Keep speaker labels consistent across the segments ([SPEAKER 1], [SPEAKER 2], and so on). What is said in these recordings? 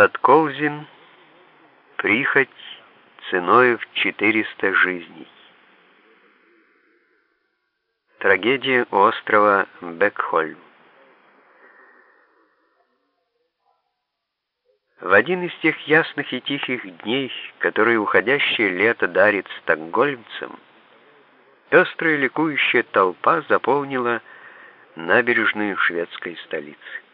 [SPEAKER 1] Подколзин, прихоть ценой в 400 жизней. Трагедия острова Бекхольм. В один из тех ясных и тихих дней, которые уходящее лето дарит стокгольмцам, пестрая ликующая толпа заполнила набережную шведской столицы.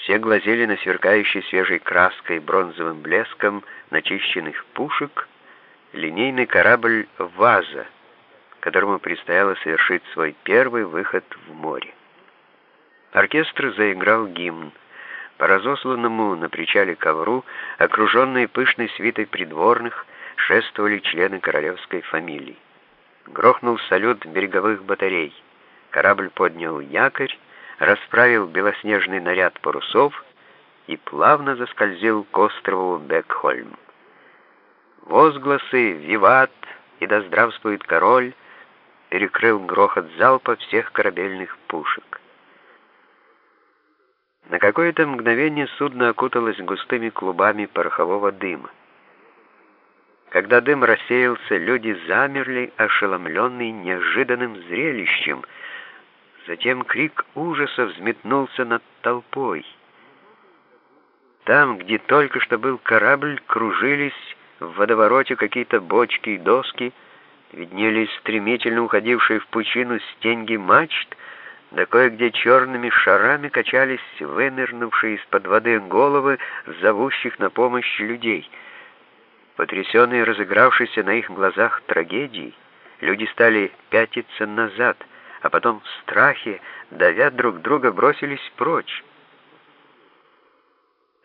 [SPEAKER 1] Все глазели на сверкающий свежей краской бронзовым блеском начищенных пушек линейный корабль «Ваза», которому предстояло совершить свой первый выход в море. Оркестр заиграл гимн. По разосланному на причале ковру, окруженные пышной свитой придворных, шествовали члены королевской фамилии. Грохнул салют береговых батарей. Корабль поднял якорь, расправил белоснежный наряд парусов и плавно заскользил к острову Бекхольм. Возгласы «Виват» и «Да здравствует король» перекрыл грохот залпа всех корабельных пушек. На какое-то мгновение судно окуталось густыми клубами порохового дыма. Когда дым рассеялся, люди замерли, ошеломленные неожиданным зрелищем. Затем крик ужаса взметнулся над толпой. Там, где только что был корабль, кружились в водовороте какие-то бочки и доски, виднелись стремительно уходившие в пучину стенги мачт, да кое-где черными шарами качались вынырнувшие из-под воды головы зовущих на помощь людей. Потрясенные разыгравшейся на их глазах трагедией, люди стали пятиться назад, а потом в страхе, давя друг друга, бросились прочь.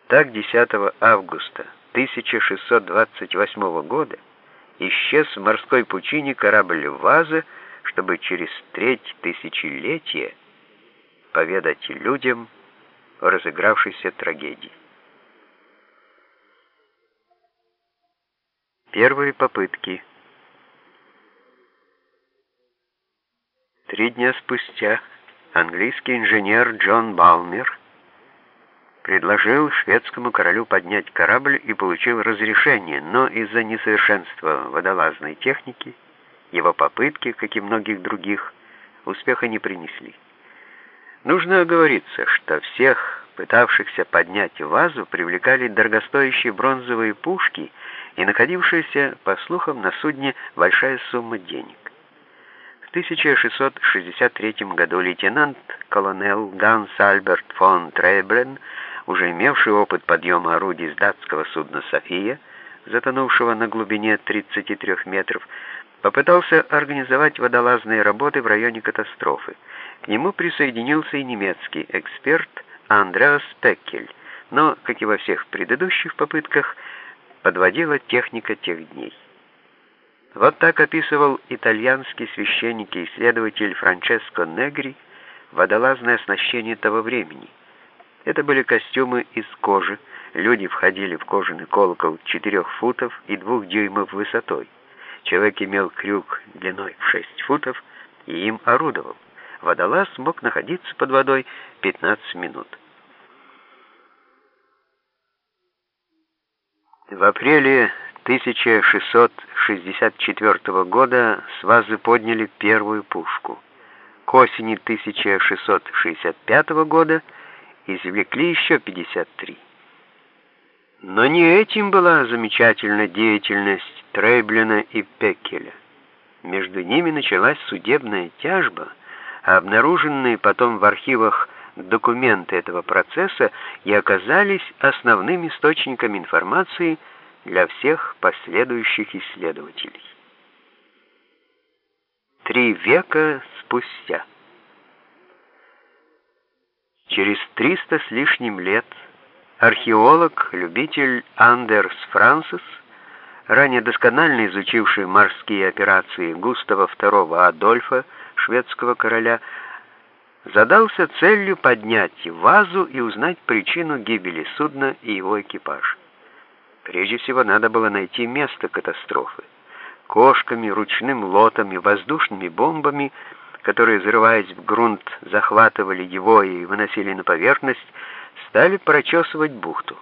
[SPEAKER 1] Так 10 августа 1628 года исчез в морской пучине корабль «Ваза», чтобы через треть тысячелетия поведать людям о разыгравшейся трагедии. Первые попытки. Три дня спустя английский инженер Джон Балмер предложил шведскому королю поднять корабль и получил разрешение, но из-за несовершенства водолазной техники его попытки, как и многих других, успеха не принесли. Нужно оговориться, что всех пытавшихся поднять вазу привлекали дорогостоящие бронзовые пушки и находившаяся, по слухам, на судне большая сумма денег. В 1663 году лейтенант-колонел Ганс Альберт фон Трейблен, уже имевший опыт подъема орудий с датского судна «София», затонувшего на глубине 33 метров, попытался организовать водолазные работы в районе катастрофы. К нему присоединился и немецкий эксперт Андреас Пеккель, но, как и во всех предыдущих попытках, подводила техника тех дней. Вот так описывал итальянский священник и исследователь Франческо Негри водолазное оснащение того времени. Это были костюмы из кожи, люди входили в кожаный колокол 4 футов и 2 дюймов высотой. Человек имел крюк длиной в 6 футов и им орудовал. Водолаз мог находиться под водой 15 минут. В апреле 1664 года с вазы подняли первую пушку. К осени 1665 года извлекли еще 53. Но не этим была замечательна деятельность Трейблина и Пеккеля. Между ними началась судебная тяжба, а обнаруженные потом в архивах документы этого процесса и оказались основным источником информации для всех последующих исследователей. Три века спустя. Через триста с лишним лет археолог, любитель Андерс Франсис, ранее досконально изучивший морские операции Густава II Адольфа, шведского короля, задался целью поднять вазу и узнать причину гибели судна и его экипажа. Прежде всего надо было найти место катастрофы. Кошками, ручным лотом и воздушными бомбами – которые, взрываясь в грунт, захватывали его и выносили на поверхность, стали прочесывать бухту.